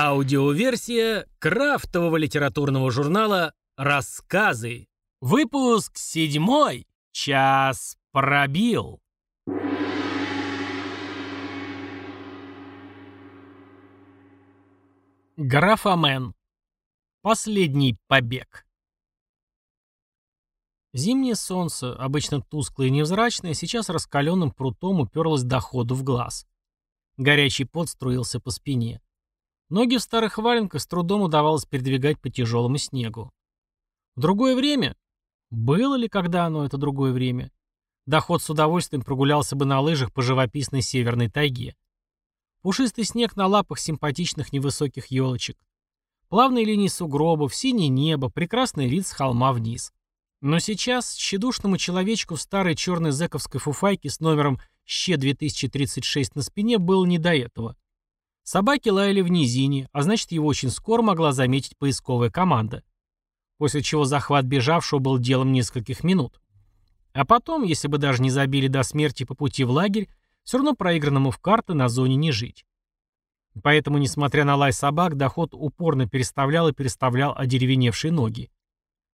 Аудиоверсия крафтового литературного журнала «Рассказы». Выпуск седьмой. Час пробил. Графамен. Последний побег. Зимнее солнце, обычно тусклое и невзрачное, сейчас раскаленным прутом уперлось доходу в глаз. Горячий пот струился по спине. Ноги в старых валенках с трудом удавалось передвигать по тяжелому снегу. В другое время? Было ли когда оно, это другое время? Доход с удовольствием прогулялся бы на лыжах по живописной северной тайге. Пушистый снег на лапах симпатичных невысоких елочек. Плавные линии сугробов, синее небо, прекрасный вид с холма вниз. Но сейчас тщедушному человечку в старой черной зэковской фуфайке с номером ЩЕ-2036 на спине было не до этого. Собаки лаяли в низине, а значит его очень скоро могла заметить поисковая команда. После чего захват бежавшего был делом нескольких минут. А потом, если бы даже не забили до смерти по пути в лагерь, все равно проигранному в карты на зоне не жить. Поэтому, несмотря на лай собак, доход упорно переставлял и переставлял одеревеневшие ноги.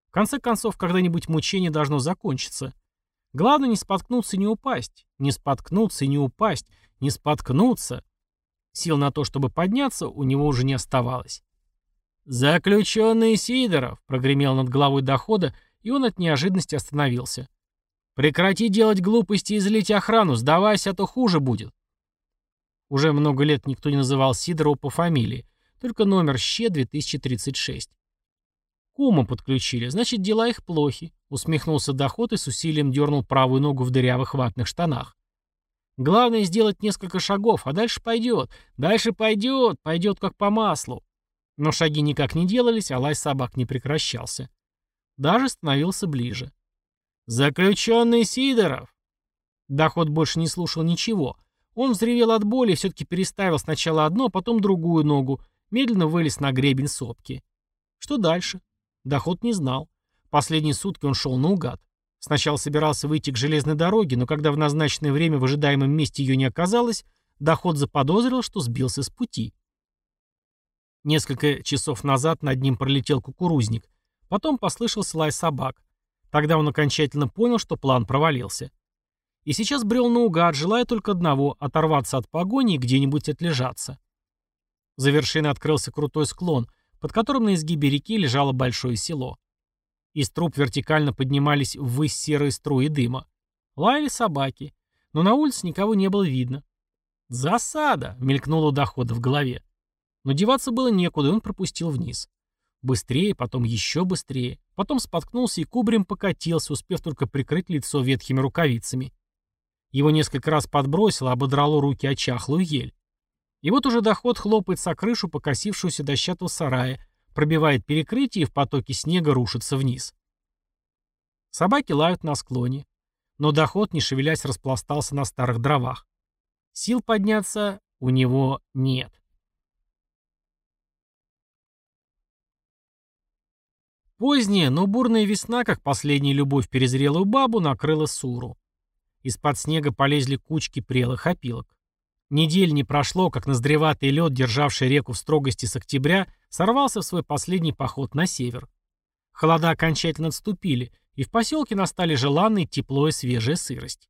В конце концов, когда-нибудь мучение должно закончиться. Главное не споткнуться и не упасть. Не споткнуться и не упасть. Не споткнуться. Сил на то, чтобы подняться, у него уже не оставалось. «Заключенный Сидоров!» — прогремел над головой дохода, и он от неожиданности остановился. «Прекрати делать глупости и злить охрану, сдавайся, а то хуже будет». Уже много лет никто не называл Сидорова по фамилии, только номер ЩЕ-2036. Кума подключили, значит, дела их плохи, усмехнулся доход и с усилием дернул правую ногу в дырявых ватных штанах. Главное сделать несколько шагов, а дальше пойдет. Дальше пойдет, пойдет как по маслу. Но шаги никак не делались, а лай собак не прекращался. Даже становился ближе. «Заключенный Сидоров!» Доход больше не слушал ничего. Он взревел от боли и все-таки переставил сначала одну, а потом другую ногу, медленно вылез на гребень сопки. Что дальше? Доход не знал. Последние сутки он шел наугад. Сначала собирался выйти к железной дороге, но когда в назначенное время в ожидаемом месте ее не оказалось, доход заподозрил, что сбился с пути. Несколько часов назад над ним пролетел кукурузник. Потом послышался лай собак. Тогда он окончательно понял, что план провалился. И сейчас брел наугад, желая только одного — оторваться от погони и где-нибудь отлежаться. За вершиной открылся крутой склон, под которым на изгибе реки лежало большое село. Из труб вертикально поднимались ввысь серые струи дыма. Лаяли собаки, но на улице никого не было видно. «Засада!» — мелькнуло дохода в голове. Но деваться было некуда, и он пропустил вниз. Быстрее, потом еще быстрее. Потом споткнулся и кубрем покатился, успев только прикрыть лицо ветхими рукавицами. Его несколько раз подбросило, ободрало руки о чахлую ель. И вот уже доход хлопает со крышу покосившуюся дощатого сарая, пробивает перекрытие и в потоке снега рушится вниз. Собаки лают на склоне, но доход, не шевелясь, распластался на старых дровах. Сил подняться у него нет. Поздняя, но бурная весна, как последняя любовь перезрелую бабу, накрыла Суру. Из-под снега полезли кучки прелых опилок. Недель не прошло, как наздреватый лед, державший реку в строгости с октября, сорвался в свой последний поход на север. Холода окончательно отступили, и в поселке настали желанные тепло и свежая сырость.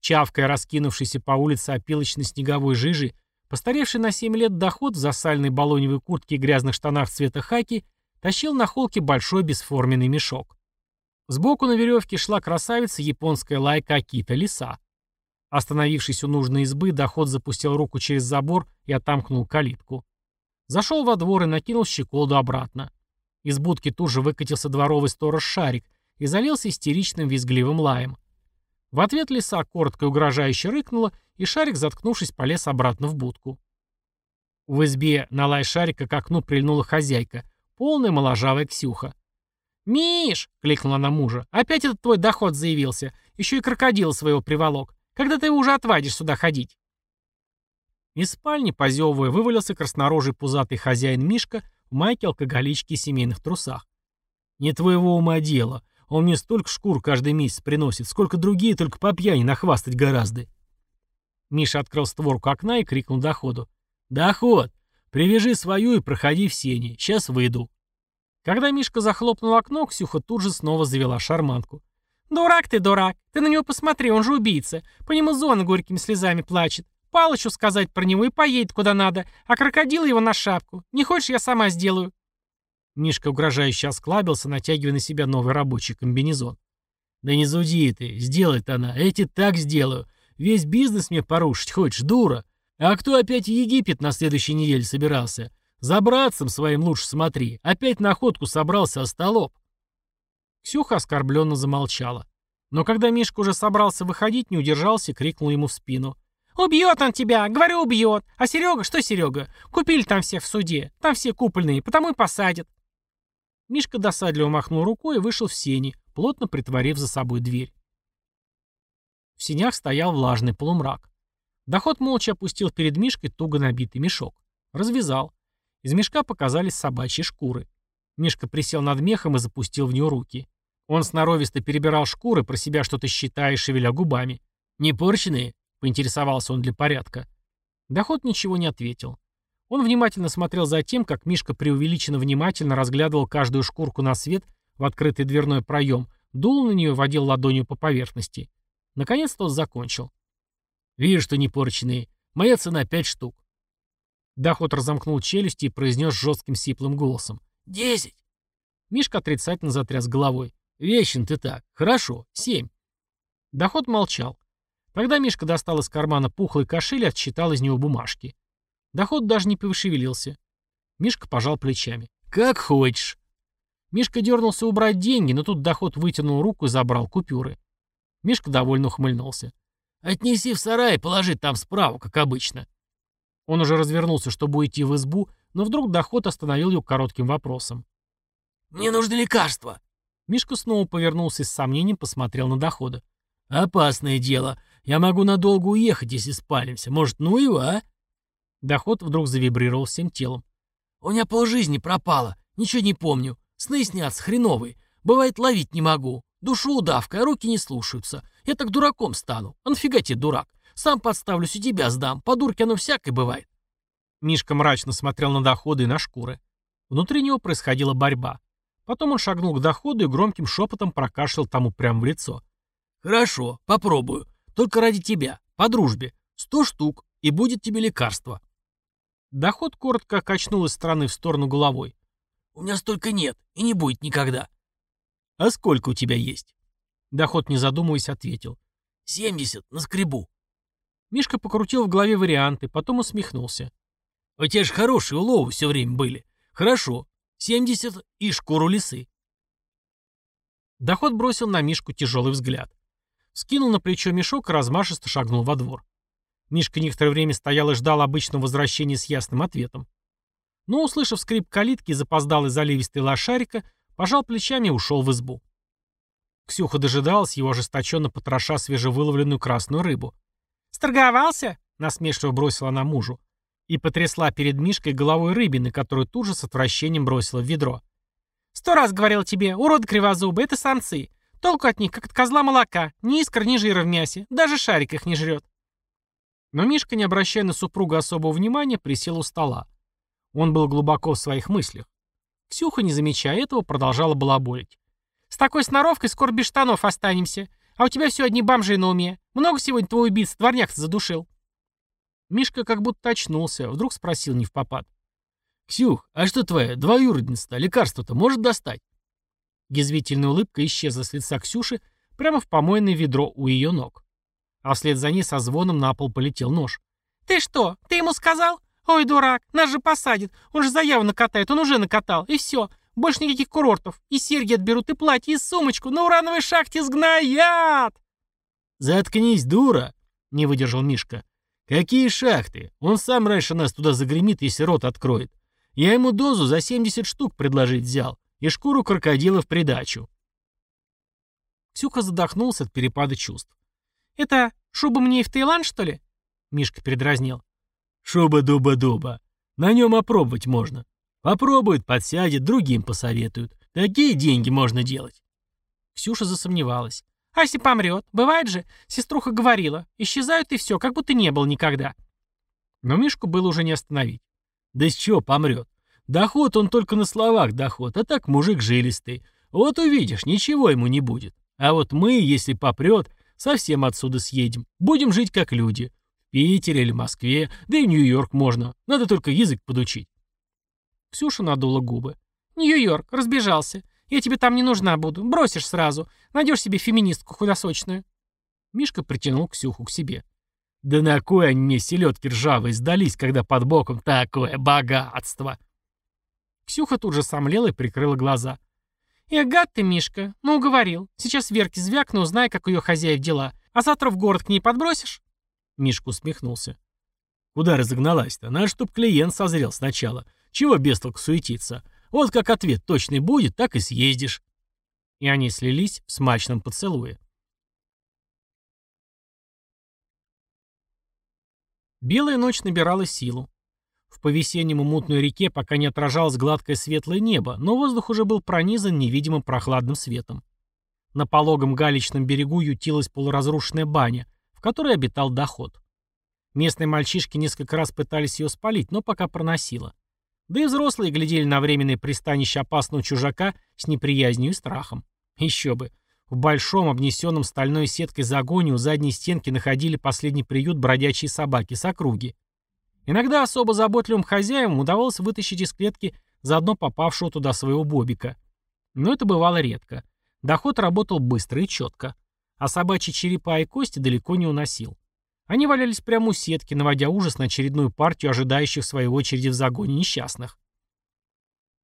Чавкая раскинувшийся по улице опилочной снеговой жижи, постаревший на 7 лет доход в засальной балоневой куртке и грязных штанах цвета хаки тащил на холке большой бесформенный мешок. Сбоку на веревке шла красавица японская лайка Акита Лиса. Остановившись у нужной избы, доход запустил руку через забор и отомкнул калитку. Зашел во двор и накинул щеколду обратно. Из будки тут же выкатился дворовый сторож Шарик и залился истеричным визгливым лаем. В ответ лиса коротко и угрожающе рыкнула, и Шарик, заткнувшись, полез обратно в будку. В избе на лай Шарика к окну прильнула хозяйка, полная моложавая Ксюха. «Миш!» — кликнула она мужа. «Опять этот твой доход заявился. Еще и крокодила своего приволок. Когда ты уже отвадишь сюда ходить?» Из спальни, позевывая, вывалился краснорожий пузатый хозяин Мишка в майке алкоголички и семейных трусах. «Не твоего ума дело. Он мне столько шкур каждый месяц приносит, сколько другие только по пьяни нахвастать гораздо». Миша открыл створку окна и крикнул доходу. «Доход! Привяжи свою и проходи в сени. Сейчас выйду». Когда Мишка захлопнул окно, Ксюха тут же снова завела шарманку. «Дурак ты, дурак! Ты на него посмотри, он же убийца. По нему зона горькими слезами плачет. Палычу сказать про него и поедет куда надо, а крокодил его на шапку. Не хочешь, я сама сделаю». Мишка угрожающе осклабился, натягивая на себя новый рабочий комбинезон. «Да не зуди ты, сделает она, эти так сделаю. Весь бизнес мне порушить хочешь, дура. А кто опять в Египет на следующей неделе собирался? За братцем своим лучше смотри. Опять на охотку собрался остолоп. Ксюха оскорбленно замолчала. Но когда Мишка уже собрался выходить, не удержался, крикнул ему в спину. «Убьет он тебя! Говорю, убьет! А Серега, что Серега? Купили там всех в суде. Там все купольные, потому и посадят». Мишка досадливо махнул рукой и вышел в сени, плотно притворив за собой дверь. В сенях стоял влажный полумрак. Доход молча опустил перед Мишкой туго набитый мешок. Развязал. Из мешка показались собачьи шкуры. Мишка присел над мехом и запустил в нее руки. Он сноровисто перебирал шкуры, про себя что-то считая и шевеля губами. «Не порченые?» — поинтересовался он для порядка. Доход ничего не ответил. Он внимательно смотрел за тем, как Мишка преувеличенно внимательно разглядывал каждую шкурку на свет в открытый дверной проем, дул на нее, водил ладонью по поверхности. Наконец тот закончил. «Вижу, что не порченые. Моя цена пять штук». Доход разомкнул челюсти и произнес жестким сиплым голосом. «Десять!» Мишка отрицательно затряс головой. «Вещен ты так. Хорошо. Семь». Доход молчал. Тогда Мишка достал из кармана пухлый кошель и отсчитал из него бумажки. Доход даже не пошевелился. Мишка пожал плечами. «Как хочешь». Мишка дернулся убрать деньги, но тут доход вытянул руку и забрал купюры. Мишка довольно ухмыльнулся. «Отнеси в сарай и положи там справа, как обычно». Он уже развернулся, чтобы уйти в избу, но вдруг доход остановил его коротким вопросом. «Мне нужны лекарства!» Мишка снова повернулся и с сомнением посмотрел на дохода. «Опасное дело. Я могу надолго уехать, если спалимся. Может, ну его, а?» Доход вдруг завибрировал всем телом. «У меня полжизни пропало. Ничего не помню. Сны снятся хреновые. Бывает, ловить не могу. Душу удавка, а руки не слушаются. Я так дураком стану. А нафига тебе дурак? Сам подставлюсь и тебя сдам. По дурке оно всякое бывает. Мишка мрачно смотрел на доходы и на шкуры. Внутри него происходила борьба. Потом он шагнул к доходу и громким шепотом прокашлял тому прямо в лицо. «Хорошо, попробую. Только ради тебя, по дружбе. Сто штук, и будет тебе лекарство». Доход коротко качнул из стороны в сторону головой. «У меня столько нет, и не будет никогда». «А сколько у тебя есть?» Доход, не задумываясь, ответил. «Семьдесят, на скребу». Мишка покрутил в голове варианты, потом усмехнулся. У тебя же хорошие уловы все время были. Хорошо. 70 и шкуру лисы. Доход бросил на Мишку тяжелый взгляд. Скинул на плечо мешок и размашисто шагнул во двор. Мишка некоторое время стоял и ждал обычного возвращения с ясным ответом. Но, услышав скрип калитки и запоздалый заливистый лошарика, пожал плечами и ушел в избу. Ксюха дожидалась его, ожесточенно потроша свежевыловленную красную рыбу. «Сторговался?» — насмешливо бросила она мужу и потрясла перед Мишкой головой рыбины, которую тут же с отвращением бросила в ведро. «Сто раз говорил тебе, урод кривозубы, это самцы. Толку от них, как от козла молока, ни искр, ни жира в мясе, даже шарик их не жрет». Но Мишка, не обращая на супругу особого внимания, присел у стола. Он был глубоко в своих мыслях. Ксюха, не замечая этого, продолжала балаболить. «С такой сноровкой скоро без штанов останемся. А у тебя все одни бомжи на уме. Много сегодня твой убийц дворняк задушил». Мишка как будто очнулся, вдруг спросил не в попад. «Ксюх, а что твоя двоюродница-то лекарство-то может достать?» Язвительная улыбка исчезла с лица Ксюши прямо в помойное ведро у ее ног. А вслед за ней со звоном на пол полетел нож. «Ты что, ты ему сказал? Ой, дурак, нас же посадит. Он же заяву накатает, он уже накатал. И все, больше никаких курортов. И серьги отберут, и платье, и сумочку. На урановой шахте сгноят!» «Заткнись, дура!» — не выдержал Мишка. «Какие шахты? Он сам раньше нас туда загремит, если рот откроет. Я ему дозу за 70 штук предложить взял и шкуру крокодила в придачу». Ксюха задохнулся от перепада чувств. «Это шуба мне и в Таиланд, что ли?» Мишка передразнил. «Шуба-дуба-дуба. На нем опробовать можно. Попробует, подсядет, другим посоветуют. Такие деньги можно делать». Ксюша засомневалась. А если помрет? Бывает же. Сеструха говорила. Исчезают и все, как будто не было никогда. Но Мишку было уже не остановить. Да с чего помрет? Доход он только на словах доход, а так мужик жилистый. Вот увидишь, ничего ему не будет. А вот мы, если попрет, совсем отсюда съедем. Будем жить как люди. В Питере или Москве, да и Нью-Йорк можно. Надо только язык подучить. Ксюша надула губы. «Нью-Йорк, разбежался. Я тебе там не нужна буду. Бросишь сразу. Найдешь себе феминистку худосочную». Мишка притянул Ксюху к себе. «Да на кой они мне селедки ржавые сдались, когда под боком такое богатство?» Ксюха тут же сомлела и прикрыла глаза. «Эх, гад ты, Мишка. Ну, уговорил. Сейчас Верке звякну, узнай, как ее хозяев дела. А завтра в город к ней подбросишь?» Мишка усмехнулся. «Куда разогналась-то? Надо, чтоб клиент созрел сначала. Чего бестолку суетиться? Вот как ответ точный будет, так и съездишь». И они слились в смачном поцелуе. Белая ночь набирала силу. В по-весеннему мутной реке пока не отражалось гладкое светлое небо, но воздух уже был пронизан невидимым прохладным светом. На пологом галечном берегу ютилась полуразрушенная баня, в которой обитал доход. Местные мальчишки несколько раз пытались ее спалить, но пока проносило. Да и взрослые глядели на временное пристанище опасного чужака с неприязнью и страхом. Еще бы. В большом, обнесенном стальной сеткой загоне у задней стенки находили последний приют бродячие собаки с округи. Иногда особо заботливым хозяевам удавалось вытащить из клетки заодно попавшего туда своего бобика. Но это бывало редко. Доход работал быстро и четко. А собачьи черепа и кости далеко не уносил. Они валялись прямо у сетки, наводя ужас на очередную партию ожидающих своей очереди в загоне несчастных.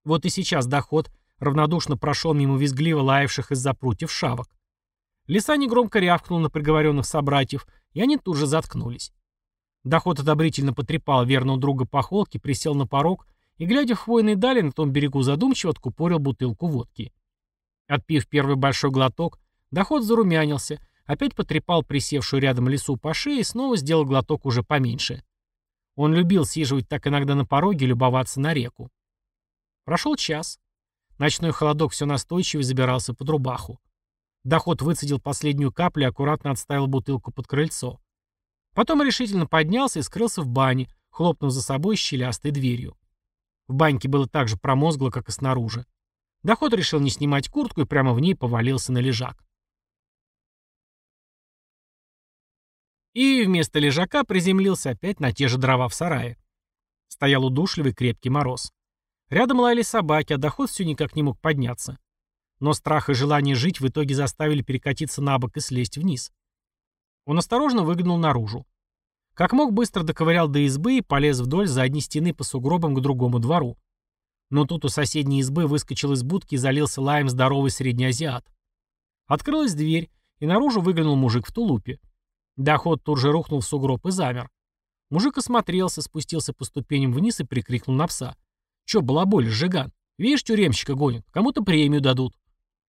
Вот и сейчас доход равнодушно прошел мимо визгливо лаявших из-за прутьев шавок. Лиса негромко рявкнул на приговоренных собратьев, и они тут же заткнулись. Доход одобрительно потрепал верного друга по холке, присел на порог и, глядя в хвойные дали, на том берегу задумчиво откупорил бутылку водки. Отпив первый большой глоток, доход зарумянился — опять потрепал присевшую рядом лесу по шее и снова сделал глоток уже поменьше. Он любил сиживать так иногда на пороге любоваться на реку. Прошел час. Ночной холодок все настойчивее забирался под рубаху. Доход выцедил последнюю каплю и аккуратно отставил бутылку под крыльцо. Потом решительно поднялся и скрылся в бане, хлопнув за собой щелястой дверью. В баньке было так же промозгло, как и снаружи. Доход решил не снимать куртку и прямо в ней повалился на лежак. И вместо лежака приземлился опять на те же дрова в сарае. Стоял удушливый крепкий мороз. Рядом лаяли собаки, а доход все никак не мог подняться. Но страх и желание жить в итоге заставили перекатиться на бок и слезть вниз. Он осторожно выглянул наружу. Как мог, быстро доковырял до избы и полез вдоль задней стены по сугробам к другому двору. Но тут у соседней избы выскочил из будки и залился лаем здоровый среднеазиат. Открылась дверь, и наружу выглянул мужик в тулупе. Доход тут же рухнул в сугроб и замер. Мужик осмотрелся, спустился по ступеням вниз и прикрикнул на пса. «Чё, балаболь, жиган? Видишь, тюремщика гонят, кому-то премию дадут».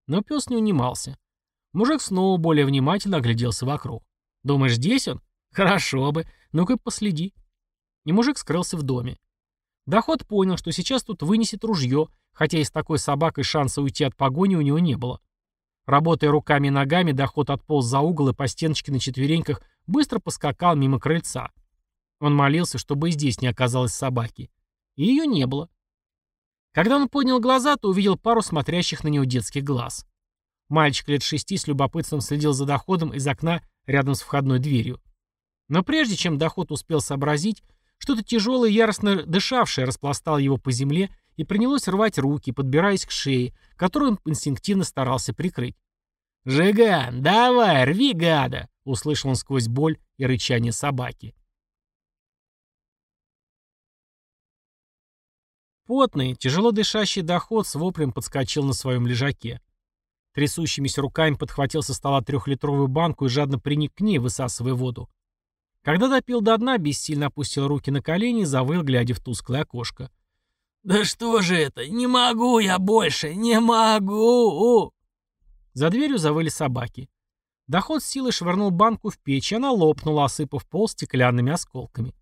Но пес не унимался. Мужик снова более внимательно огляделся вокруг. «Думаешь, здесь он? Хорошо бы. Ну-ка последи». И мужик скрылся в доме. Доход понял, что сейчас тут вынесет ружье, хотя и с такой собакой шанса уйти от погони у него не было. Работая руками и ногами, доход отполз за угол и по стеночке на четвереньках быстро поскакал мимо крыльца. Он молился, чтобы и здесь не оказалось собаки. И ее не было. Когда он поднял глаза, то увидел пару смотрящих на него детских глаз. Мальчик лет шести с любопытством следил за доходом из окна рядом с входной дверью. Но прежде чем доход успел сообразить, что-то тяжелое и яростно дышавшее распластало его по земле и принялось рвать руки, подбираясь к шее, которую он инстинктивно старался прикрыть. «Жиган, давай, рви, гада!» — услышал он сквозь боль и рычание собаки. Потный, тяжело дышащий доход с воплем подскочил на своем лежаке. Трясущимися руками подхватил со стола трехлитровую банку и жадно приник к ней, высасывая воду. Когда допил до дна, бессильно опустил руки на колени и завыл, глядя в тусклое окошко. «Да что же это? Не могу я больше! Не могу!» За дверью завыли собаки. Доход с силой швырнул банку в печь, и она лопнула, осыпав пол стеклянными осколками.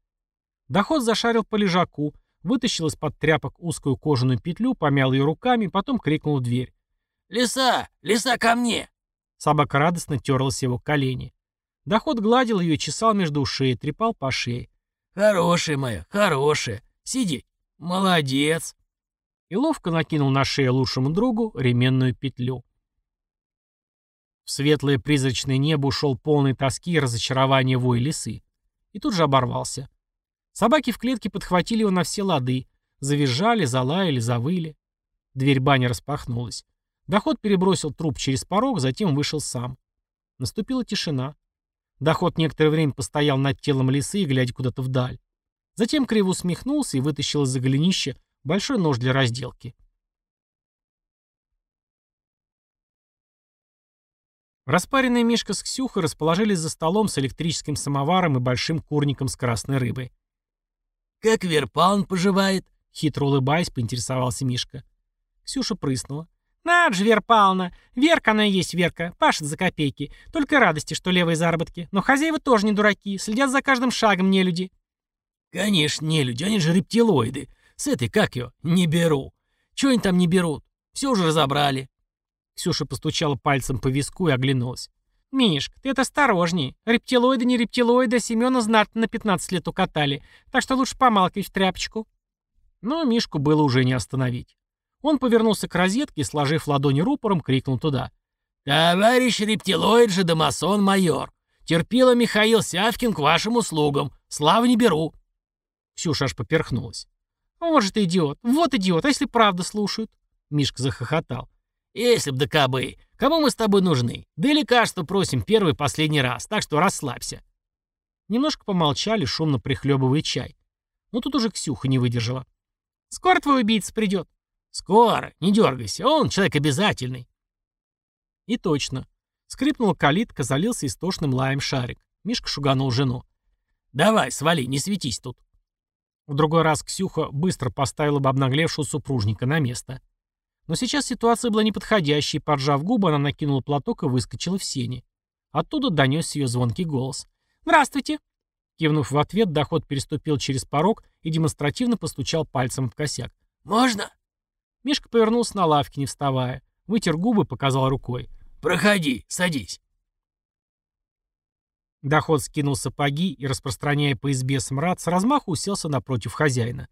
Доход зашарил по лежаку, вытащил из-под тряпок узкую кожаную петлю, помял ее руками, потом крикнул в дверь. «Лиса! Лиса, ко мне!» Собака радостно терлась его колени. Доход гладил ее и чесал между ушей, трепал по шее. «Хорошая моя, хорошая! Сиди, Молодец. И ловко накинул на шею лучшему другу ременную петлю. В светлое призрачное небо ушел полный тоски и разочарования вой лисы. И тут же оборвался. Собаки в клетке подхватили его на все лады. Завизжали, залаяли, завыли. Дверь бани распахнулась. Доход перебросил труп через порог, затем вышел сам. Наступила тишина. Доход некоторое время постоял над телом лисы, глядя куда-то вдаль. Затем криво усмехнулся и вытащил из-за голенища большой нож для разделки. Распаренные Мишка с Ксюхой расположились за столом с электрическим самоваром и большим курником с красной рыбой. «Как Верпалн поживает?» — хитро улыбаясь, поинтересовался Мишка. Ксюша прыснула. «Над же! Верка она и есть Верка, пашет за копейки. Только радости, что левые заработки. Но хозяева тоже не дураки, следят за каждым шагом не люди. «Конечно, не люди, они же рептилоиды. С этой, как ее, не беру. Чего они там не берут? Все уже разобрали. Ксюша постучала пальцем по виску и оглянулась. «Мишка, ты это осторожней. Рептилоиды не рептилоиды, а Семена знатно на 15 лет укатали. Так что лучше помалкивать в тряпочку». Но Мишку было уже не остановить. Он повернулся к розетке и, сложив ладони рупором, крикнул туда. «Товарищ рептилоид же домасон майор. Терпила Михаил Сявкин к вашим услугам. Славы не беру». Ксюша аж поперхнулась. «Вот же ты идиот! Вот идиот! А если правда слушают?» Мишка захохотал. Если б да кабы. Кому мы с тобой нужны? Да и лекарства просим первый и последний раз, так что расслабься. Немножко помолчали, шумно прихлебывая чай. Но тут уже Ксюха не выдержала. «Скоро твой убийца придет». «Скоро, не дергайся, он человек обязательный». И точно. Скрипнула калитка, залился истошным лаем шарик. Мишка шуганул жену. «Давай, свали, не светись тут». В другой раз Ксюха быстро поставила бы обнаглевшего супружника на место. Но сейчас ситуация была неподходящей, поджав губы, она накинула платок и выскочила в сени. Оттуда донесся ее звонкий голос. «Здравствуйте!» Кивнув в ответ, доход переступил через порог и демонстративно постучал пальцем в косяк. «Можно?» Мишка повернулся на лавке, не вставая. Вытер губы, показал рукой. «Проходи, садись». Доход скинул сапоги и, распространяя по избе смрад, с размаху уселся напротив хозяина.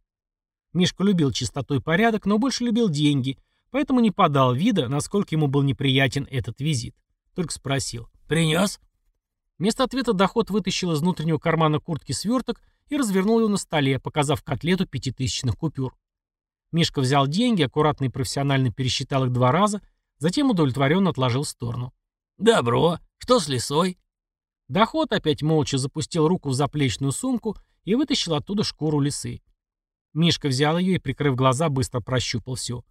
Мишка любил чистоту и порядок, но больше любил деньги, Поэтому не подал вида, насколько ему был неприятен этот визит. Только спросил. «Принес?» Вместо ответа доход вытащил из внутреннего кармана куртки сверток и развернул его на столе, показав котлету пятитысячных купюр. Мишка взял деньги, аккуратно и профессионально пересчитал их два раза, затем удовлетворенно отложил в сторону. «Добро. Что с лисой?» Доход опять молча запустил руку в заплечную сумку и вытащил оттуда шкуру лисы. Мишка взял ее и, прикрыв глаза, быстро прощупал все.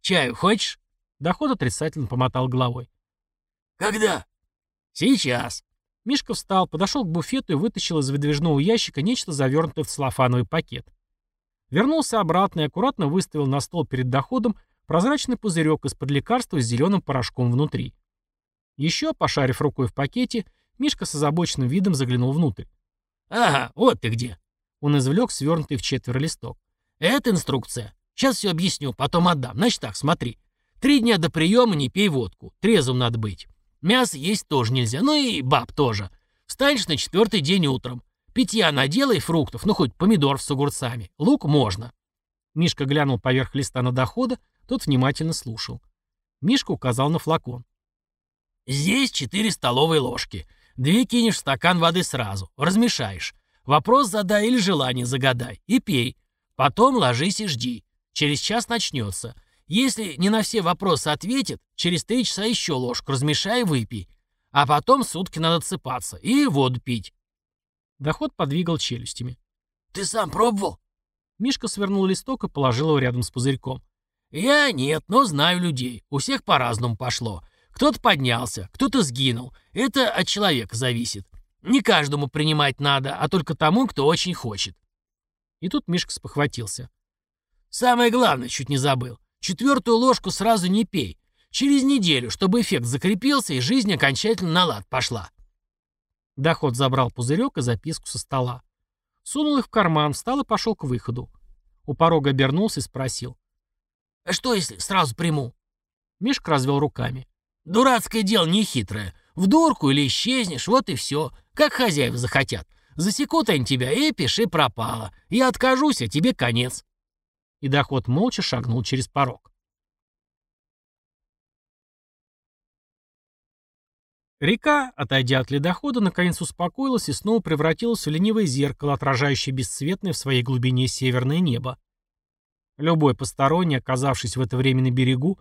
«Чаю хочешь?» Доход отрицательно помотал головой. «Когда?» «Сейчас». Мишка встал, подошел к буфету и вытащил из выдвижного ящика нечто завернутое в целлофановый пакет. Вернулся обратно и аккуратно выставил на стол перед доходом прозрачный пузырек из-под лекарства с зеленым порошком внутри. Еще, пошарив рукой в пакете, Мишка с озабоченным видом заглянул внутрь. «Ага, вот ты где!» Он извлек свернутый в четверо листок. «Это инструкция. Сейчас все объясню, потом отдам. Значит так, смотри. Три дня до приема не пей водку. Трезвым надо быть. Мясо есть тоже нельзя. Ну и баб тоже. Встанешь на четвертый день утром. Питья наделай фруктов, ну хоть помидоров с огурцами. Лук можно. Мишка глянул поверх листа на дохода, тот внимательно слушал. Мишка указал на флакон. «Здесь четыре столовые ложки. Две кинешь в стакан воды сразу. Размешаешь. Вопрос задай или желание загадай. И пей. Потом ложись и жди. Через час начнется. Если не на все вопросы ответит, через три часа еще ложку размешай и выпей. А потом сутки надо отсыпаться и воду пить. Доход подвигал челюстями. «Ты сам пробовал?» Мишка свернул листок и положил его рядом с пузырьком. «Я нет, но знаю людей. У всех по-разному пошло. Кто-то поднялся, кто-то сгинул. Это от человека зависит. Не каждому принимать надо, а только тому, кто очень хочет». И тут Мишка спохватился. Самое главное, чуть не забыл. Четвертую ложку сразу не пей. Через неделю, чтобы эффект закрепился и жизнь окончательно на лад пошла. Доход забрал пузырек и записку со стола. Сунул их в карман, встал и пошел к выходу. У порога обернулся и спросил. «А что, если сразу приму?» Мишка развел руками. «Дурацкое дело нехитрое. В дурку или исчезнешь, вот и все. Как хозяева захотят. Засекут они тебя, и пиши пропало. Я откажусь, а тебе конец». И доход молча шагнул через порог. Река, отойдя от ледохода, наконец успокоилась и снова превратилась в ленивое зеркало, отражающее бесцветное в своей глубине северное небо. Любой посторонний, оказавшись в это время на берегу,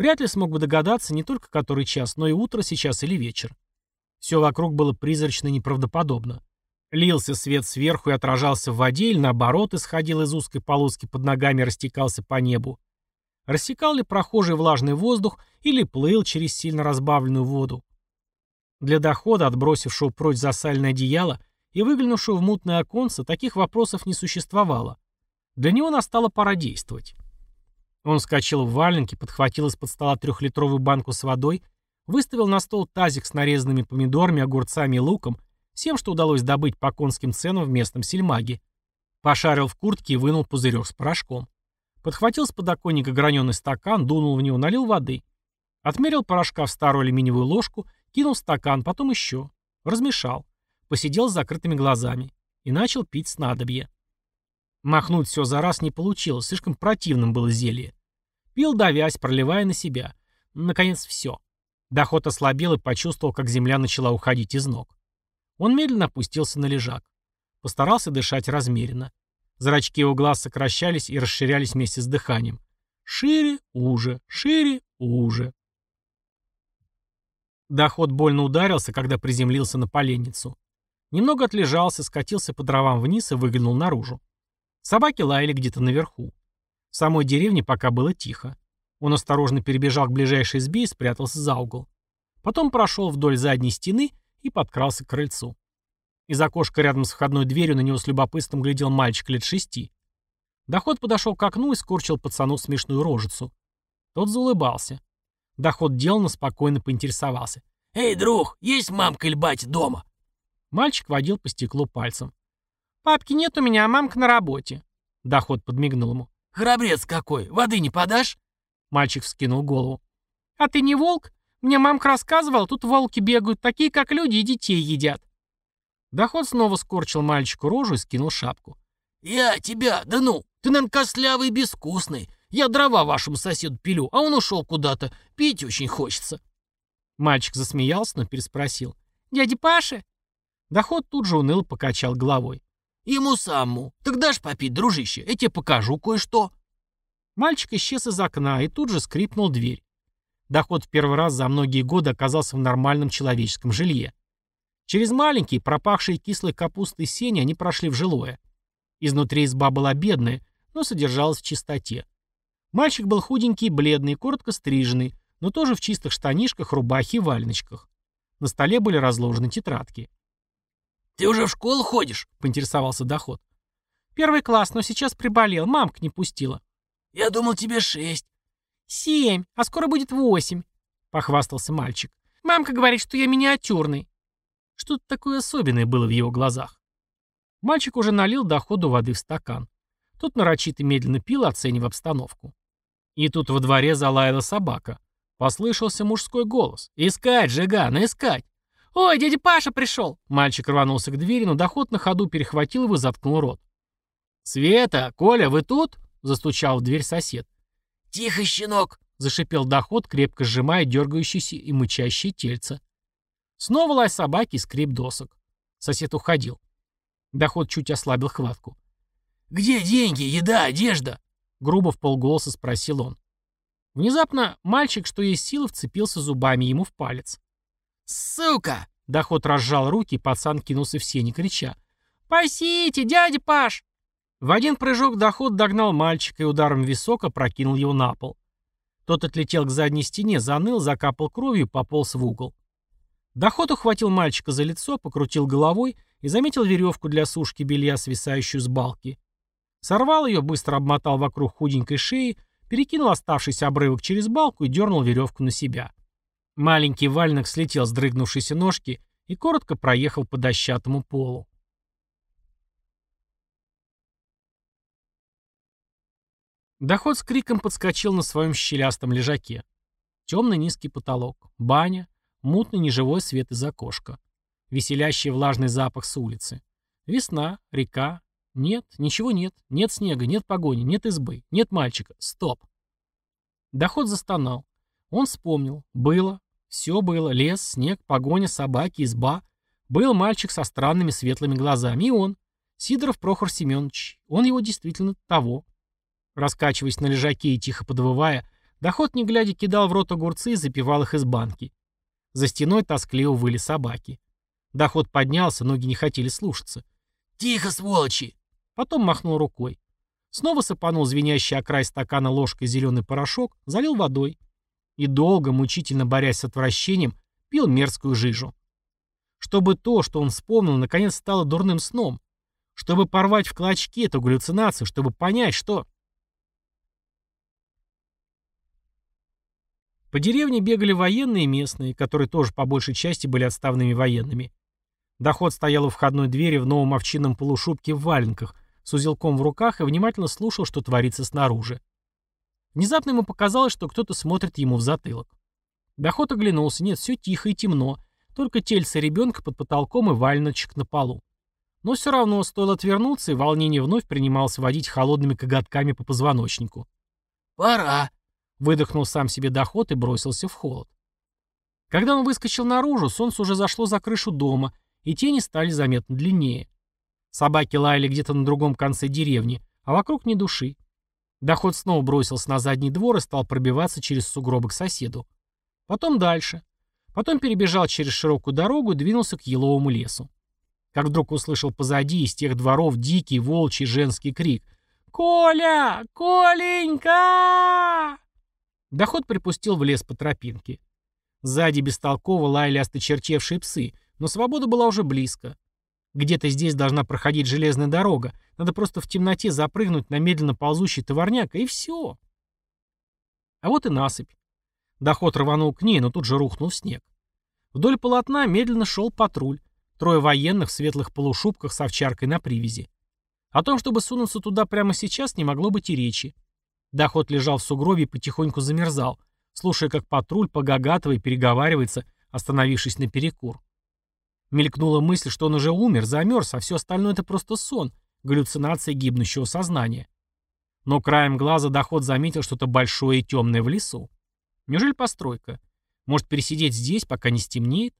вряд ли смог бы догадаться не только который час, но и утро сейчас или вечер. Все вокруг было призрачно неправдоподобно. Лился свет сверху и отражался в воде, или наоборот, исходил из узкой полоски под ногами растекался по небу. Рассекал ли прохожий влажный воздух или плыл через сильно разбавленную воду. Для дохода, отбросившего прочь засальное одеяло и выглянувшего в мутное оконце, таких вопросов не существовало. Для него настала пора действовать. Он вскочил в валенки, подхватил из-под стола трехлитровую банку с водой, выставил на стол тазик с нарезанными помидорами, огурцами и луком, всем, что удалось добыть по конским ценам в местном сельмаге. Пошарил в куртке и вынул пузырек с порошком. Подхватил с подоконника граненый стакан, дунул в него, налил воды. Отмерил порошка в старую алюминиевую ложку Кинул стакан, потом еще. Размешал. Посидел с закрытыми глазами. И начал пить снадобье. Махнуть все за раз не получилось, слишком противным было зелье. Пил давясь, проливая на себя. Наконец все. Доход ослабел и почувствовал, как земля начала уходить из ног. Он медленно опустился на лежак. Постарался дышать размеренно. Зрачки его глаз сокращались и расширялись вместе с дыханием. Шире, уже, шире, уже. Доход больно ударился, когда приземлился на поленницу. Немного отлежался, скатился по дровам вниз и выглянул наружу. Собаки лаяли где-то наверху. В самой деревне пока было тихо. Он осторожно перебежал к ближайшей избе и спрятался за угол. Потом прошел вдоль задней стены и подкрался к крыльцу. Из окошка рядом с входной дверью на него с любопытством глядел мальчик лет шести. Доход подошел к окну и скорчил пацану смешную рожицу. Тот заулыбался. Доход деланно спокойно поинтересовался. «Эй, друг, есть мамка или батя дома?» Мальчик водил по стеклу пальцем. «Папки нет у меня, а мамка на работе». Доход подмигнул ему. «Храбрец какой! Воды не подашь?» Мальчик вскинул голову. «А ты не волк? Мне мамка рассказывала, тут волки бегают, такие как люди и детей едят». Доход снова скорчил мальчику рожу и скинул шапку. «Я тебя, да ну, ты, наверное, костлявый и безвкусный. Я дрова вашему соседу пилю, а он ушел куда-то. Пить очень хочется». Мальчик засмеялся, но переспросил. «Дяди Паши?» Доход тут же уныло покачал головой. «Ему самому. Так дашь попить, дружище? Я тебе покажу кое-что». Мальчик исчез из окна, и тут же скрипнул дверь. Доход в первый раз за многие годы оказался в нормальном человеческом жилье. Через маленькие, пропахшие кислой капустой сени они прошли в жилое. Изнутри изба была бедная, но содержалась в чистоте. Мальчик был худенький бледный, коротко стриженный, но тоже в чистых штанишках, рубахе и валеночках. На столе были разложены тетрадки. «Ты уже в школу ходишь?» — поинтересовался Доход. «Первый класс, но сейчас приболел, мамка не пустила». «Я думал, тебе шесть». «Семь, а скоро будет восемь», — похвастался мальчик. «Мамка говорит, что я миниатюрный». Что-то такое особенное было в его глазах. Мальчик уже налил доходу воды в стакан. Тот нарочито медленно пил, оценив обстановку. И тут во дворе залаяла собака. Послышался мужской голос. «Искать, Жигана, искать!» «Ой, дядя Паша пришел!» Мальчик рванулся к двери, но доход на ходу перехватил его и заткнул рот. «Света, Коля, вы тут?» — застучал в дверь сосед. «Тихо, щенок!» — зашипел доход, крепко сжимая дергающийся и мычащий тельце. Снова лай собаки и скрип досок. Сосед уходил. Доход чуть ослабил хватку. «Где деньги, еда, одежда?» Грубо в полголоса спросил он. Внезапно мальчик, что есть силы, вцепился зубами ему в палец. «Сука!» Доход разжал руки, пацан кинулся в сени, крича. «Пасите, дядя Паш!» В один прыжок доход догнал мальчика и ударом висока прокинул его на пол. Тот отлетел к задней стене, заныл, закапал кровью пополз в угол. Доход ухватил мальчика за лицо, покрутил головой и заметил веревку для сушки белья, свисающую с балки. Сорвал ее, быстро обмотал вокруг худенькой шеи, перекинул оставшийся обрывок через балку и дернул веревку на себя. Маленький вальник слетел с дрыгнувшейся ножки и коротко проехал по дощатому полу. Доход с криком подскочил на своем щелястом лежаке. Темный низкий потолок, баня, мутный неживой свет из окошка. Веселящий влажный запах с улицы. Весна, река, Нет, ничего нет. Нет снега, нет погони, нет избы, нет мальчика. Стоп. Доход застонал. Он вспомнил. Было. Все было. Лес, снег, погоня, собаки, изба. Был мальчик со странными светлыми глазами. И он. Сидоров Прохор Семенович. Он его действительно того. Раскачиваясь на лежаке и тихо подвывая, доход не глядя кидал в рот огурцы и запивал их из банки. За стеной тоскливо выли собаки. Доход поднялся, ноги не хотели слушаться. «Тихо, сволочи!» Потом махнул рукой. Снова сыпанул звенящий о стакана ложкой зеленый порошок, залил водой. И долго, мучительно борясь с отвращением, пил мерзкую жижу. Чтобы то, что он вспомнил, наконец стало дурным сном. Чтобы порвать в клочки эту галлюцинацию, чтобы понять, что... По деревне бегали военные местные, которые тоже по большей части были отставными военными. Доход стоял у входной двери в новом овчинном полушубке в валенках, с узелком в руках и внимательно слушал, что творится снаружи. Внезапно ему показалось, что кто-то смотрит ему в затылок. Доход оглянулся. Нет, все тихо и темно. Только тельце ребенка под потолком и валеночек на полу. Но все равно стоило отвернуться, и волнение вновь принималось водить холодными коготками по позвоночнику. «Пора!» Выдохнул сам себе доход и бросился в холод. Когда он выскочил наружу, солнце уже зашло за крышу дома, и тени стали заметно длиннее. Собаки лаяли где-то на другом конце деревни, а вокруг ни души. Доход снова бросился на задний двор и стал пробиваться через сугробы к соседу. Потом дальше. Потом перебежал через широкую дорогу и двинулся к еловому лесу. Как вдруг услышал позади из тех дворов дикий волчий женский крик «Коля! Коленька!» Доход припустил в лес по тропинке. Сзади бестолково лаяли осточерчевшие псы, но свобода была уже близко. Где-то здесь должна проходить железная дорога, надо просто в темноте запрыгнуть на медленно ползущий товарняк, и все. А вот и насыпь. Доход рванул к ней, но тут же рухнул снег. Вдоль полотна медленно шел патруль. Трое военных в светлых полушубках с овчаркой на привязи. О том, чтобы сунуться туда прямо сейчас, не могло быть и речи. Доход лежал в сугробе и потихоньку замерзал, слушая, как патруль по Гагатовой переговаривается, остановившись на перекур. Мелькнула мысль, что он уже умер, замерз, а все остальное это просто сон, галлюцинация гибнущего сознания. Но краем глаза доход заметил что-то большое и темное в лесу. Неужели постройка? Может пересидеть здесь, пока не стемнеет?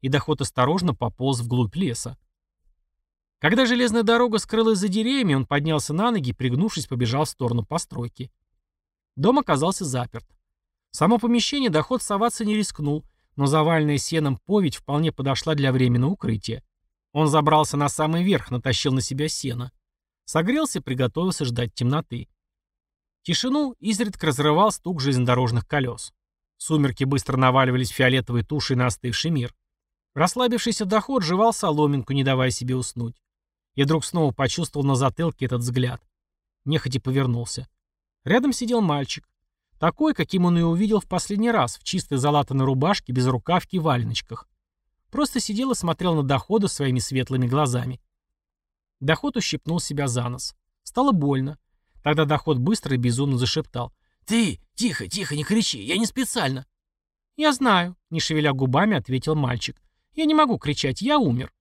И доход осторожно пополз вглубь леса. Когда железная дорога скрылась за деревьями, он поднялся на ноги пригнувшись, побежал в сторону постройки. Дом оказался заперт. Само помещение доход соваться не рискнул, но заваленная сеном поведь вполне подошла для временного укрытия. Он забрался на самый верх, натащил на себя сено. Согрелся приготовился ждать темноты. Тишину изредка разрывал стук железнодорожных колес. Сумерки быстро наваливались фиолетовой тушей на остывший мир. Расслабившийся доход жевал соломинку, не давая себе уснуть. И вдруг снова почувствовал на затылке этот взгляд. Нехотя повернулся. Рядом сидел мальчик. Такой, каким он и увидел в последний раз, в чистой залатанной рубашке, без рукавки и валеночках. Просто сидел и смотрел на дохода своими светлыми глазами. Доход ущипнул себя за нос. Стало больно. Тогда доход быстро и безумно зашептал. «Ты! Тихо, тихо, не кричи! Я не специально!» «Я знаю», — не шевеля губами, ответил мальчик. «Я не могу кричать, я умер».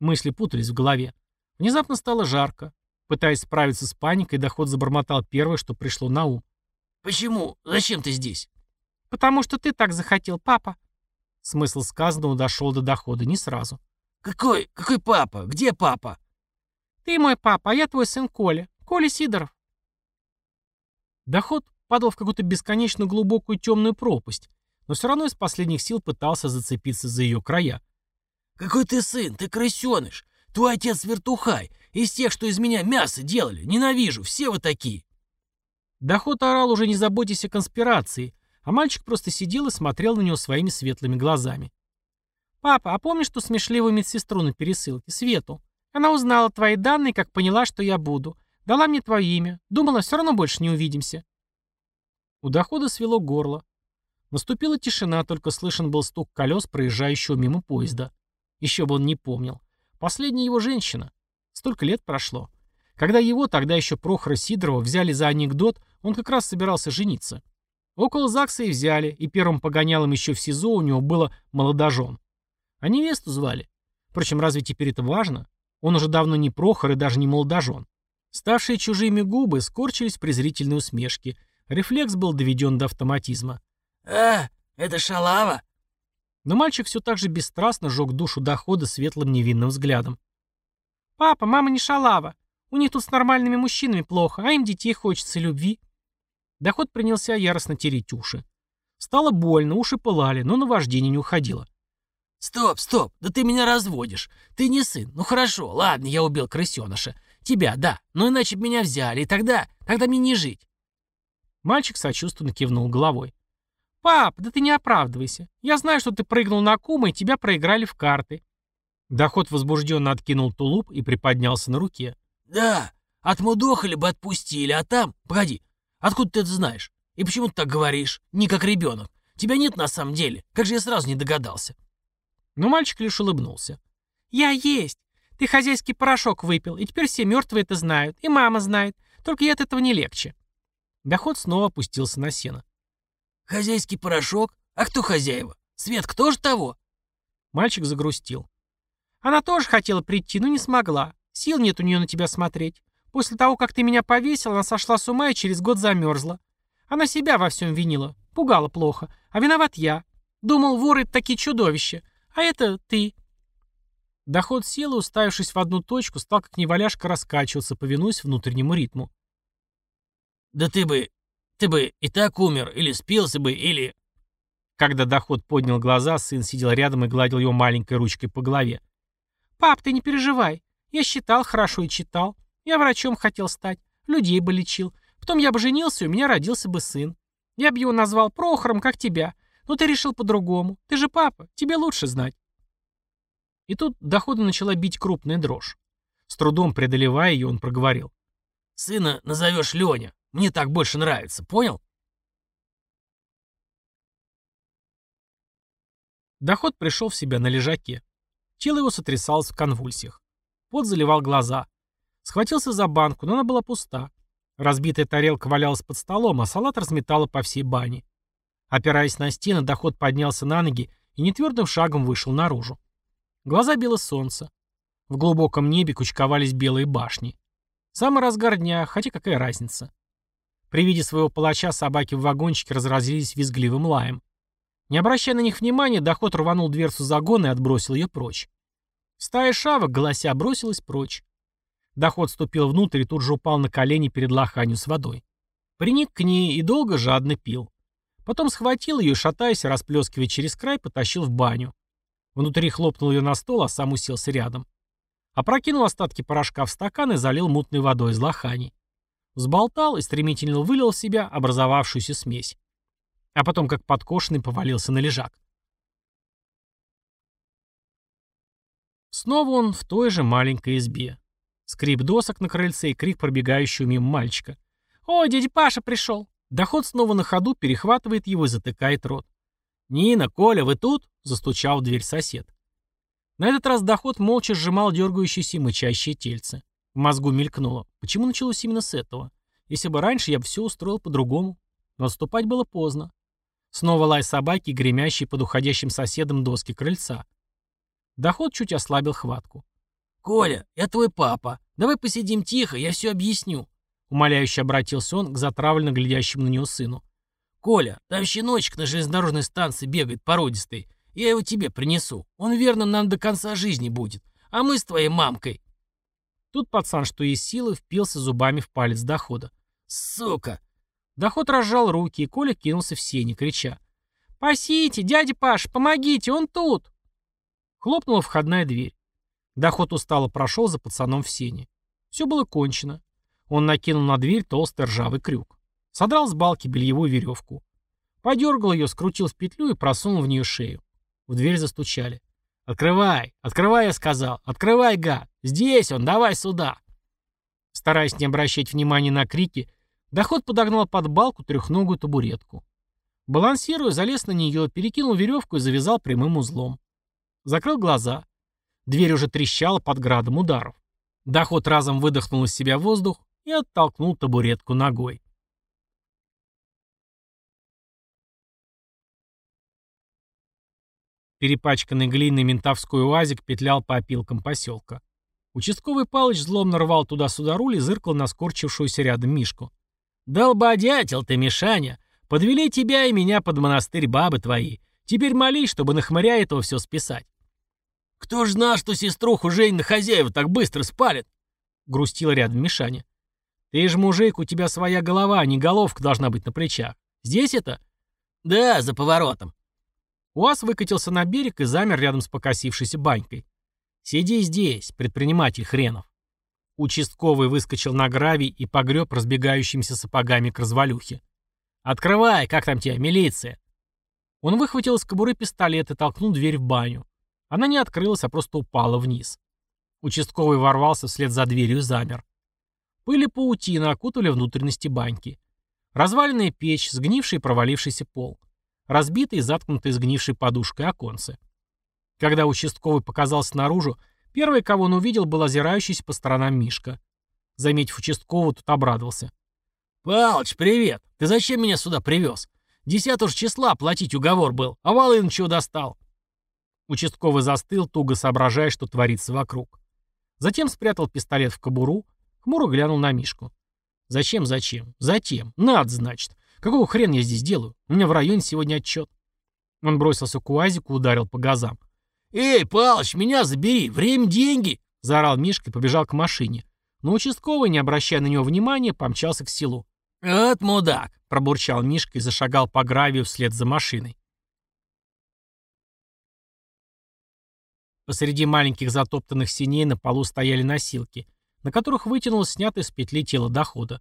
Мысли путались в голове. Внезапно стало жарко. Пытаясь справиться с паникой, доход забормотал первое, что пришло на ум. «Почему? Зачем ты здесь?» «Потому что ты так захотел, папа». Смысл сказанного дошел до дохода не сразу. «Какой? Какой папа? Где папа?» «Ты мой папа, а я твой сын Коля. Коля Сидоров». Доход падал в какую-то бесконечно глубокую темную пропасть, но все равно из последних сил пытался зацепиться за ее края. «Какой ты сын? Ты крысеныш! Твой отец вертухай, из тех, что из меня мясо делали. Ненавижу, все вы такие. Доход орал уже не заботясь о конспирации, а мальчик просто сидел и смотрел на него своими светлыми глазами. «Папа, а помнишь ту смешливую медсестру на пересылке, Свету? Она узнала твои данные, как поняла, что я буду. Дала мне твое имя. Думала, все равно больше не увидимся». У дохода свело горло. Наступила тишина, только слышен был стук колес проезжающего мимо поезда. Еще бы он не помнил. Последняя его женщина. Столько лет прошло. Когда его, тогда еще Прохора Сидорова, взяли за анекдот, он как раз собирался жениться. Около ЗАГСа и взяли, и первым погонялом еще в СИЗО у него было молодожен. А невесту звали. Впрочем, разве теперь это важно? Он уже давно не Прохор и даже не молодожен. Ставшие чужими губы скорчились в презрительной усмешке. Рефлекс был доведен до автоматизма. «А, это шалава?» Но мальчик все так же бесстрастно жег душу дохода светлым невинным взглядом. «Папа, мама не шалава. У них тут с нормальными мужчинами плохо, а им детей хочется любви». Доход принялся яростно тереть уши. Стало больно, уши пылали, но наваждение не уходило. «Стоп, стоп, да ты меня разводишь. Ты не сын. Ну хорошо, ладно, я убил крысеныша. Тебя, да, но иначе бы меня взяли, и тогда, тогда мне не жить». Мальчик сочувственно кивнул головой. «Пап, да ты не оправдывайся. Я знаю, что ты прыгнул на кума, и тебя проиграли в карты». Доход возбужденно откинул тулуп и приподнялся на руке. «Да, отмудохали бы отпустили, а там... Погоди, откуда ты это знаешь? И почему ты так говоришь? Не как ребенок. Тебя нет на самом деле. Как же я сразу не догадался?» Но мальчик лишь улыбнулся. «Я есть. Ты хозяйский порошок выпил, и теперь все мертвые это знают, и мама знает. Только я от этого не легче». Доход снова опустился на сено. «Хозяйский порошок? А кто хозяева? Светка тоже того?» Мальчик загрустил. «Она тоже хотела прийти, но не смогла. Сил нет у нее на тебя смотреть. После того, как ты меня повесил, она сошла с ума и через год замерзла. Она себя во всем винила, пугала плохо, а виноват я. Думал, воры — такие чудовища, а это ты». Доход сел и, уставившись в одну точку, стал как неваляшка раскачиваться, повинуясь внутреннему ритму. «Да ты бы... ты бы и так умер, или спился бы, или...» Когда доход поднял глаза, сын сидел рядом и гладил его маленькой ручкой по голове. «Пап, ты не переживай. Я считал хорошо и читал. Я врачом хотел стать. Людей бы лечил. Потом я бы женился, и у меня родился бы сын. Я бы его назвал Прохором, как тебя. Но ты решил по-другому. Ты же папа, тебе лучше знать». И тут дохода начала бить крупная дрожь. С трудом преодолевая ее, он проговорил. «Сына назовешь Леня. Мне так больше нравится, понял?» Доход пришел в себя на лежаке. Тело его сотрясалось в конвульсиях. Пот заливал глаза. Схватился за банку, но она была пуста. Разбитая тарелка валялась под столом, а салат разметала по всей бане. Опираясь на стены, доход поднялся на ноги и нетвердым шагом вышел наружу. Глаза било солнце. В глубоком небе кучковались белые башни. Самый разгар дня, хотя какая разница. При виде своего палача собаки в вагончике разразились визгливым лаем. Не обращая на них внимания, доход рванул дверцу загона и отбросил ее прочь. Стая шавок, голося, бросилась прочь. Доход ступил внутрь и тут же упал на колени перед лоханью с водой. Приник к ней и долго жадно пил. Потом схватил ее шатаясь, расплескивая через край, потащил в баню. Внутри хлопнул ее на стол, а сам уселся рядом. Опрокинул остатки порошка в стакан и залил мутной водой из лохани. Взболтал и стремительно вылил в себя образовавшуюся смесь. А потом, как подкошенный, повалился на лежак. Снова он в той же маленькой избе. Скрип досок на крыльце и крик пробегающего мимо мальчика. «Ой, дядя Паша пришел!» Доход снова на ходу перехватывает его и затыкает рот. «Нина, Коля, вы тут?» — застучал в дверь сосед. На этот раз доход молча сжимал дергающиеся и мычащие тельце. В мозгу мелькнуло. Почему началось именно с этого? Если бы раньше, я бы все устроил по-другому. Но отступать было поздно. Снова лай собаки, гремящий под уходящим соседом доски крыльца. Доход чуть ослабил хватку. «Коля, я твой папа. Давай посидим тихо, я все объясню». Умоляюще обратился он к затравленно глядящему на него сыну. «Коля, там щеночек на железнодорожной станции бегает породистый. Я его тебе принесу. Он верно нам до конца жизни будет. А мы с твоей мамкой». Тут пацан, что есть силы, впился зубами в палец дохода. «Сука!» Доход разжал руки, и Коля кинулся в сени, крича. «Пасите, дядя Паш, помогите, он тут!» Хлопнула входная дверь. Доход устало прошел за пацаном в сене. Все было кончено. Он накинул на дверь толстый ржавый крюк. Содрал с балки бельевую веревку. Подергал ее, скрутил в петлю и просунул в нее шею. В дверь застучали. «Открывай! Открывай!» я сказал. «Открывай, гад! Здесь он! Давай сюда!» Стараясь не обращать внимания на крики, доход подогнал под балку трехногую табуретку. Балансируя, залез на нее, перекинул веревку и завязал прямым узлом. Закрыл глаза. Дверь уже трещала под градом ударов. Доход разом выдохнул из себя воздух и оттолкнул табуретку ногой. Перепачканный глиной ментовской уазик петлял по опилкам поселка. Участковый Палыч злобно рвал туда-сюда руль и зыркал на скорчившуюся рядом Мишку. «Долбодятел ты, Мишаня! Подвели тебя и меня под монастырь бабы твои. Теперь молись, чтобы на хмыря этого все списать». «Кто ж знал, что сеструху Жень хозяева так быстро спалит?» — грустил рядом Мишаня. «Ты ж мужик, у тебя своя голова, а не головка должна быть на плечах. Здесь это?» «Да, за поворотом». УАЗ выкатился на берег и замер рядом с покосившейся банькой. «Сиди здесь, предприниматель хренов». Участковый выскочил на гравий и погреб разбегающимися сапогами к развалюхе. «Открывай, как там тебя, милиция?» Он выхватил из кобуры пистолет и толкнул дверь в баню. Она не открылась, а просто упала вниз. Участковый ворвался вслед за дверью и замер. Пыль и паутина окутали внутренности баньки. Разваленная печь, сгнивший и провалившийся пол. Разбитый и заткнутый сгнившей подушкой оконце. Когда участковый показался наружу, первый, кого он увидел, был озирающийся по сторонам Мишка. Заметив участкового, тут обрадовался. «Палыч, привет! Ты зачем меня сюда привез? Десятого числа платить уговор был, а Волын чего достал?» Участковый застыл, туго соображая, что творится вокруг. Затем спрятал пистолет в кобуру, хмуро глянул на Мишку. «Зачем, зачем? Затем. Надо, значит. Какого хрена я здесь делаю? У меня в районе сегодня отчет». Он бросился к УАЗику, ударил по газам. «Эй, Палыч, меня забери! Время — деньги!» — заорал Мишка и побежал к машине. Но участковый, не обращая на него внимания, помчался к селу. «От мудак!» — пробурчал Мишка и зашагал по гравию вслед за машиной. Посреди маленьких затоптанных синей на полу стояли носилки, на которых вытянулось снятое с петли тело дохода.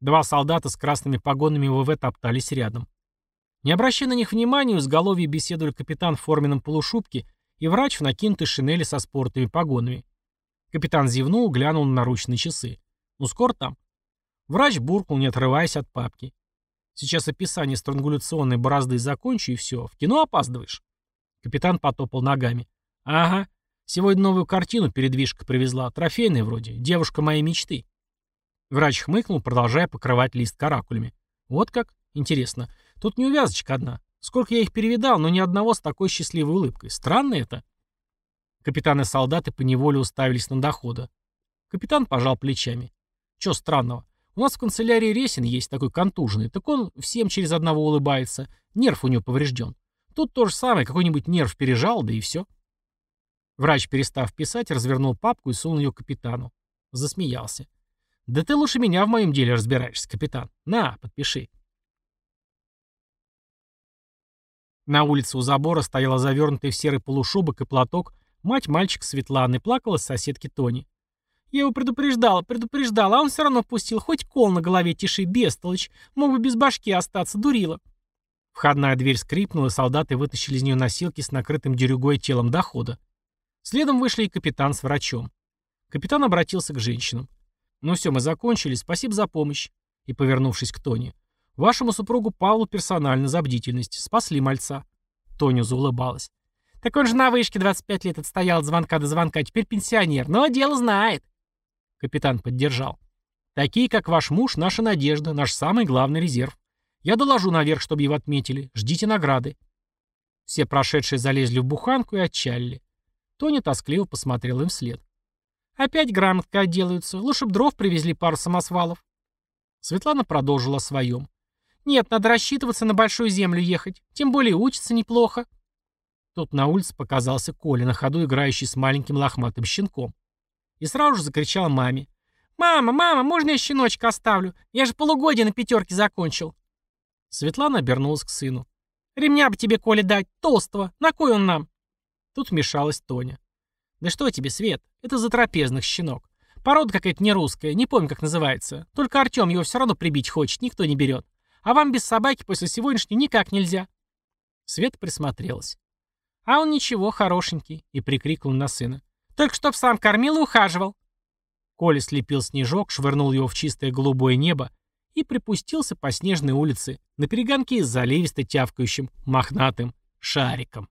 Два солдата с красными погонами ВВ топтались рядом. Не обращая на них внимания, у изголовья беседовали капитан в форменном полушубке и врач в накинутой шинели со спортовыми погонами. Капитан зевнул, глянул на наручные часы. «Ну, скоро там?» Врач буркнул, не отрываясь от папки. Сейчас описание странгуляционной борозды закончу, и все. В кино опаздываешь. Капитан потопал ногами. Ага. Сегодня новую картину передвижка привезла. Трофейная вроде. Девушка моей мечты. Врач хмыкнул, продолжая покрывать лист каракулями. Вот как? Интересно. Тут не увязочка одна. Сколько я их перевидал, но ни одного с такой счастливой улыбкой. Странно это. Капитаны и солдаты поневоле уставились на дохода. Капитан пожал плечами. Че странного? У нас в канцелярии Ресин есть такой контуженный, так он всем через одного улыбается. Нерв у него поврежден. Тут то же самое, какой-нибудь нерв пережал, да и все. Врач, перестав писать, развернул папку и сунул ее капитану. Засмеялся. «Да ты лучше меня в моем деле разбираешься, капитан. На, подпиши». На улице у забора стояла завернутая в серый полушубок и платок мать мальчика Светланы, плакала с соседки Тони. Я его предупреждала, предупреждала, а он все равно пустил. Хоть кол на голове тиши, бестолочь. Мог бы без башки остаться, дурила. Входная дверь скрипнула, солдаты вытащили из нее носилки с накрытым дерюгой телом дохода. Следом вышли и капитан с врачом. Капитан обратился к женщинам. «Ну все, мы закончили, спасибо за помощь». И, повернувшись к Тони. «Вашему супругу Павлу персонально за бдительность. Спасли мальца». Тоня заулыбалась. «Так он же на вышке 25 лет отстоял от звонка до звонка, теперь пенсионер, но дело знает». Капитан поддержал. «Такие, как ваш муж, наша надежда, наш самый главный резерв. Я доложу наверх, чтобы его отметили. Ждите награды». Все прошедшие залезли в буханку и отчалили. Тони тоскливо посмотрел им вслед. «Опять грамотка отделаются. Лучше б дров привезли пару самосвалов». Светлана продолжила о своем. «Нет, надо рассчитываться на большую землю ехать. Тем более учится неплохо». Тут на улице показался Коля, на ходу играющий с маленьким лохматым щенком. И сразу же закричал маме. «Мама, мама, можно я щеночка оставлю? Я же полугодие на пятерке закончил». Светлана обернулась к сыну. «Ремня бы тебе, Коля, дать, толстого. На кой он нам?» Тут вмешалась Тоня. «Да что тебе, Свет? Это за трапезных щенок. Порода какая-то не русская, не помню, как называется. Только Артем его все равно прибить хочет, никто не берет. А вам без собаки после сегодняшней никак нельзя». Свет присмотрелась. «А он ничего, хорошенький», и прикрикнул на сына. Только чтоб сам кормил и ухаживал. Коля слепил снежок, швырнул его в чистое голубое небо и припустился по снежной улице на перегонке с заливисто тявкающим мохнатым шариком.